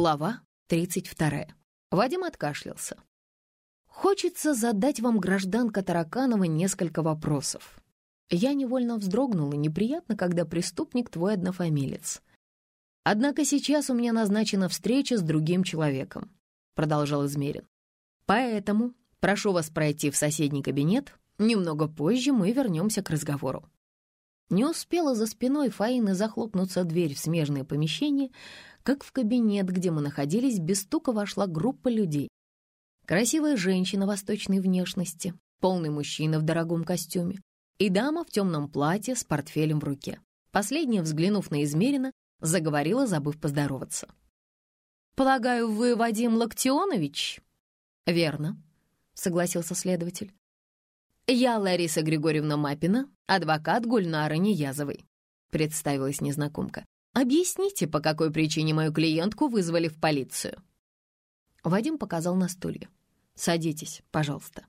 Глава 32. Вадим откашлялся. «Хочется задать вам, гражданка Тараканова, несколько вопросов. Я невольно вздрогнула, неприятно, когда преступник твой однофамилец. Однако сейчас у меня назначена встреча с другим человеком», — продолжал Измерин. «Поэтому прошу вас пройти в соседний кабинет. Немного позже мы вернемся к разговору». Не успела за спиной Фаины захлопнуться дверь в смежное помещение, как в кабинет, где мы находились, без стука вошла группа людей. Красивая женщина восточной внешности, полный мужчина в дорогом костюме и дама в темном платье с портфелем в руке. Последняя, взглянув на Измерина, заговорила, забыв поздороваться. «Полагаю, вы Вадим Локтионович?» «Верно», — согласился следователь. «Я Лариса Григорьевна Мапина, адвокат Гульнары Неязовой», — представилась незнакомка. «Объясните, по какой причине мою клиентку вызвали в полицию?» Вадим показал на стулья. «Садитесь, пожалуйста».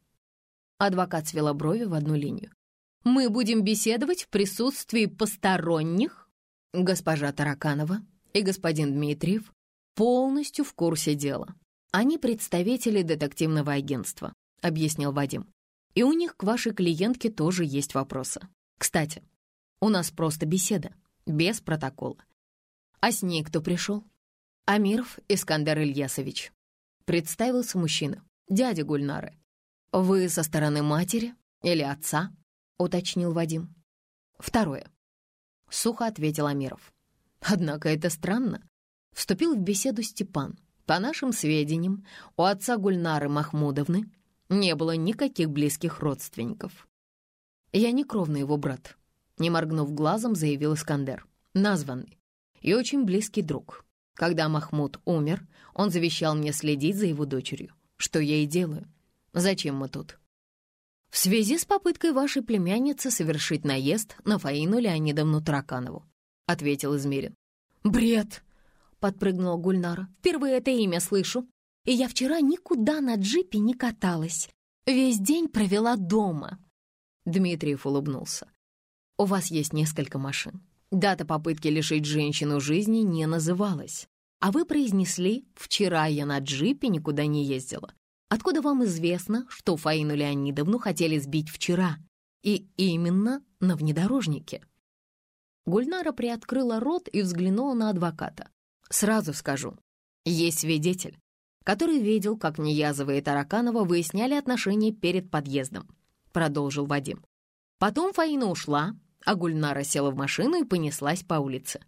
Адвокат свела брови в одну линию. «Мы будем беседовать в присутствии посторонних?» Госпожа Тараканова и господин Дмитриев полностью в курсе дела. Они представители детективного агентства, объяснил Вадим. И у них к вашей клиентке тоже есть вопросы. Кстати, у нас просто беседа, без протокола. А с ней кто пришел? Амиров Искандер Ильясович. Представился мужчина, дядя Гульнары. Вы со стороны матери или отца? Уточнил Вадим. Второе. Сухо ответил Амиров. Однако это странно. Вступил в беседу Степан. По нашим сведениям, у отца Гульнары Махмудовны не было никаких близких родственников. «Я не кровный его брат», — не моргнув глазом, заявил Искандер. «Названный и очень близкий друг. Когда Махмуд умер, он завещал мне следить за его дочерью, что я и делаю. Зачем мы тут?» «В связи с попыткой вашей племянницы совершить наезд на Фаину Леонидовну Тараканову», — ответил Измерин. «Бред!» — подпрыгнула Гульнара. «Впервые это имя слышу и я вчера никуда на джипе не каталась. Весь день провела дома». Дмитриев улыбнулся. «У вас есть несколько машин. Дата попытки лишить женщину жизни не называлась. А вы произнесли «вчера я на джипе никуда не ездила». Откуда вам известно, что Фаину Леонидовну хотели сбить вчера? И именно на внедорожнике?» Гульнара приоткрыла рот и взглянула на адвоката. «Сразу скажу, есть свидетель который видел, как Неязова и Тараканова выясняли отношения перед подъездом», — продолжил Вадим. Потом Фаина ушла, а Гульнара села в машину и понеслась по улице.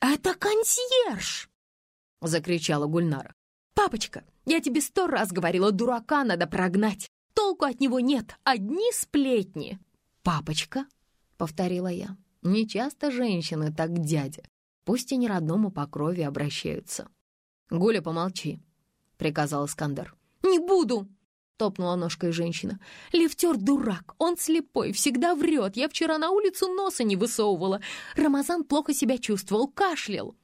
«Это консьерж!» — закричала Гульнара. «Папочка, я тебе сто раз говорила, дурака надо прогнать. Толку от него нет, одни сплетни». «Папочка?» — повторила я. «Не женщины так к дяде, пусть и не родному по крови обращаются». «Гуля, помолчи», — приказал Искандер. «Не буду!» — топнула ножкой женщина. «Лифтер дурак, он слепой, всегда врет. Я вчера на улицу носа не высовывала. Рамазан плохо себя чувствовал, кашлял».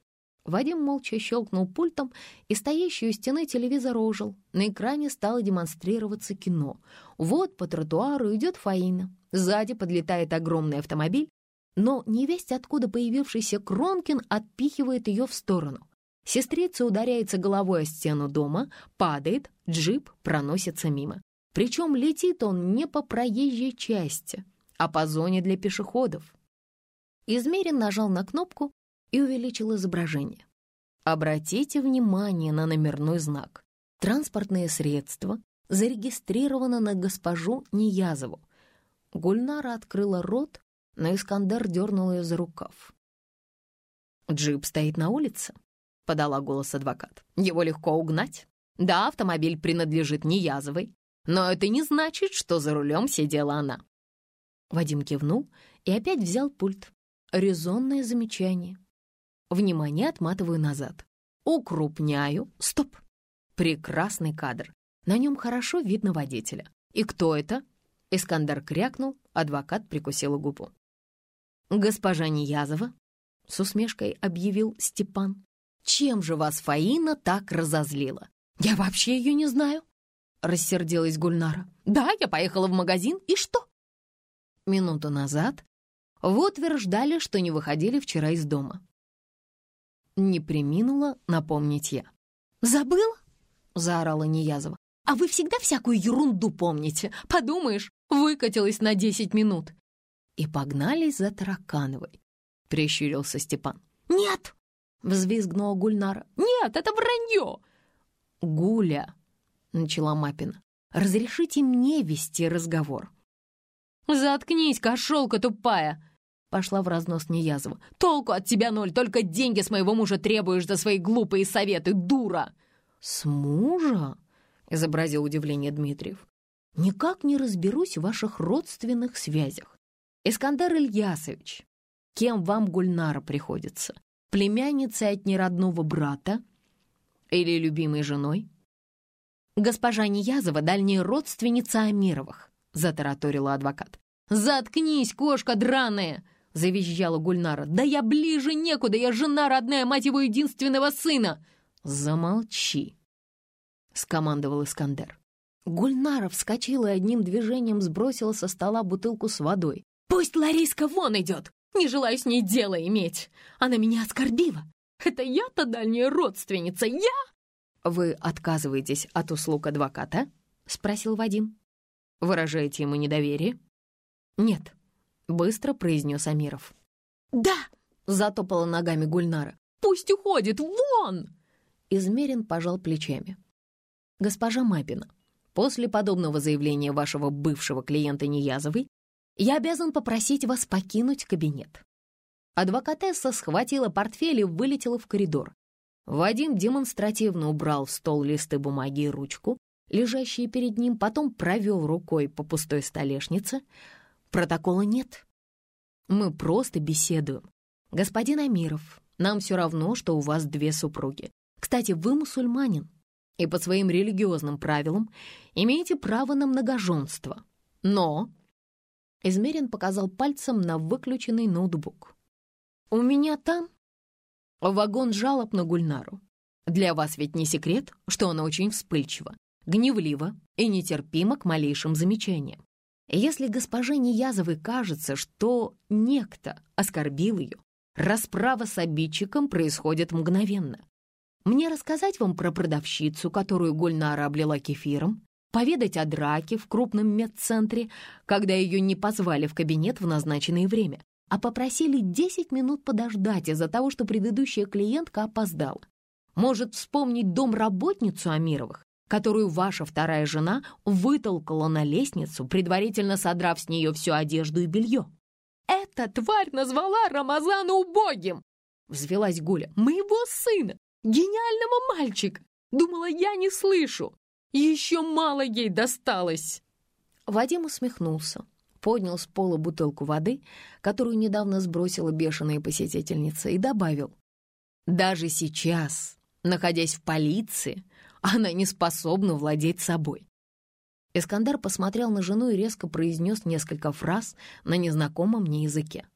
Вадим молча щелкнул пультом, и стоящий у стены телевизор ожил. На экране стало демонстрироваться кино. Вот по тротуару идет Фаина. Сзади подлетает огромный автомобиль, но невесть, откуда появившийся Кронкин, отпихивает ее в сторону. Сестрица ударяется головой о стену дома, падает, джип проносится мимо. Причем летит он не по проезжей части, а по зоне для пешеходов. Измерин нажал на кнопку и увеличил изображение. Обратите внимание на номерной знак. Транспортное средство зарегистрировано на госпожу Неязову. Гульнара открыла рот, но Искандер дернул ее за рукав. Джип стоит на улице. — подала голос адвокат. «Его легко угнать. Да, автомобиль принадлежит Неязовой, но это не значит, что за рулем сидела она». Вадим кивнул и опять взял пульт. Резонное замечание. Внимание, отматываю назад. Укрупняю. Стоп. Прекрасный кадр. На нем хорошо видно водителя. И кто это? Искандер крякнул, адвокат прикусил губу. «Госпожа Неязова», — с усмешкой объявил Степан. Чем же вас Фаина так разозлила? Я вообще ее не знаю. Рассердилась Гульнара. Да, я поехала в магазин, и что? Минуту назад вы утверждали, что не выходили вчера из дома. Не приминула напомнить я. «Забыла?» — заорала Неязова. «А вы всегда всякую ерунду помните. Подумаешь, выкатилась на десять минут». И погнались за Таракановой, — прищурился Степан. «Нет!» — взвизгнула Гульнара. «Нет, это вранье!» «Гуля!» — начала Мапина. «Разрешите мне вести разговор». «Заткнись, кошелка тупая!» Пошла в разнос Неязова. «Толку от тебя ноль, только деньги с моего мужа требуешь за свои глупые советы, дура!» «С мужа?» — изобразил удивление Дмитриев. «Никак не разберусь в ваших родственных связях. Искандер Ильясович, кем вам Гульнара приходится? Племянницей от неродного брата или любимой женой?» «Госпожа Неязова — дальняя родственница Амировых», — затараторила адвокат. «Заткнись, кошка драная!» — завизжала Гульнара. «Да я ближе некуда, я жена родная, мать его единственного сына!» «Замолчи!» — скомандовал Искандер. Гульнара вскочила и одним движением сбросила со стола бутылку с водой. «Пусть Лариска вон идет! Не желаю с ней дело иметь! Она меня оскорбила! Это я-то дальняя родственница! Я!» «Вы отказываетесь от услуг адвоката?» — спросил Вадим. «Выражаете ему недоверие?» «Нет», — быстро произнес Амиров. «Да!» — затопала ногами Гульнара. «Пусть уходит! Вон!» Измерин пожал плечами. «Госпожа Мапина, после подобного заявления вашего бывшего клиента Неязовой я обязан попросить вас покинуть кабинет». Адвокатесса схватила портфель и вылетела в коридор. Вадим демонстративно убрал в стол листы бумаги и ручку, лежащие перед ним, потом провел рукой по пустой столешнице — Протокола нет. Мы просто беседуем. Господин Амиров, нам все равно, что у вас две супруги. Кстати, вы мусульманин и по своим религиозным правилам имеете право на многоженство. Но...» Измерин показал пальцем на выключенный ноутбук. «У меня там вагон жалоб на Гульнару. Для вас ведь не секрет, что она очень вспыльчива, гневлива и нетерпима к малейшим замечаниям. Если госпоже Неязовой кажется, что некто оскорбил ее, расправа с обидчиком происходит мгновенно. Мне рассказать вам про продавщицу, которую Гульнара облила кефиром, поведать о драке в крупном медцентре, когда ее не позвали в кабинет в назначенное время, а попросили 10 минут подождать из-за того, что предыдущая клиентка опоздала. Может вспомнить домработницу Амировых, которую ваша вторая жена вытолкала на лестницу, предварительно содрав с нее всю одежду и белье. «Эта тварь назвала Рамазана убогим!» — взвелась Гуля. «Моего сына! Гениального мальчика! Думала, я не слышу! Еще мало ей досталось!» Вадим усмехнулся, поднял с пола бутылку воды, которую недавно сбросила бешеная посетительница, и добавил. «Даже сейчас, находясь в полиции, она не способна владеть собой. Искандар посмотрел на жену и резко произнес несколько фраз на незнакомом мне языке.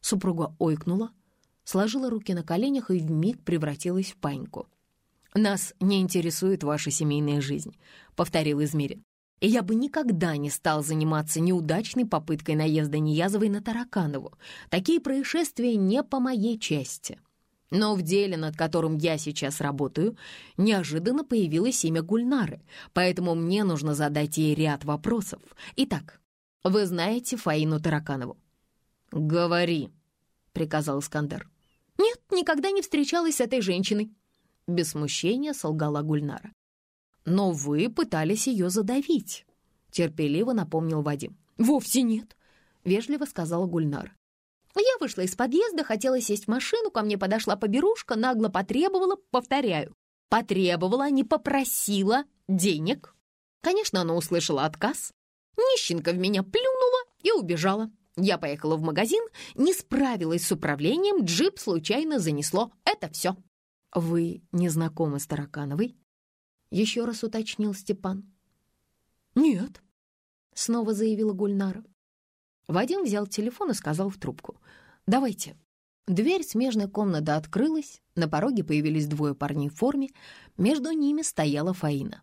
Супруга ойкнула, сложила руки на коленях и вмиг превратилась в паньку. «Нас не интересует ваша семейная жизнь», — повторил Измерин. «И я бы никогда не стал заниматься неудачной попыткой наезда Неязовой на Тараканову. Такие происшествия не по моей части». Но в деле, над которым я сейчас работаю, неожиданно появилось имя Гульнары, поэтому мне нужно задать ей ряд вопросов. Итак, вы знаете Фаину Тараканову?» «Говори», — приказал Искандер. «Нет, никогда не встречалась с этой женщиной», — без смущения солгала Гульнара. «Но вы пытались ее задавить», — терпеливо напомнил Вадим. «Вовсе нет», — вежливо сказала Гульнара. Я вышла из подъезда, хотела сесть в машину, ко мне подошла поберушка, нагло потребовала, повторяю, потребовала, не попросила денег. Конечно, она услышала отказ. Нищенка в меня плюнула и убежала. Я поехала в магазин, не справилась с управлением, джип случайно занесло. Это все. «Вы не знакомы с Таракановой?» Еще раз уточнил Степан. «Нет», — снова заявила Гульнара. Вадим взял телефон и сказал в трубку. «Давайте». Дверь смежной комнаты открылась, на пороге появились двое парней в форме, между ними стояла Фаина.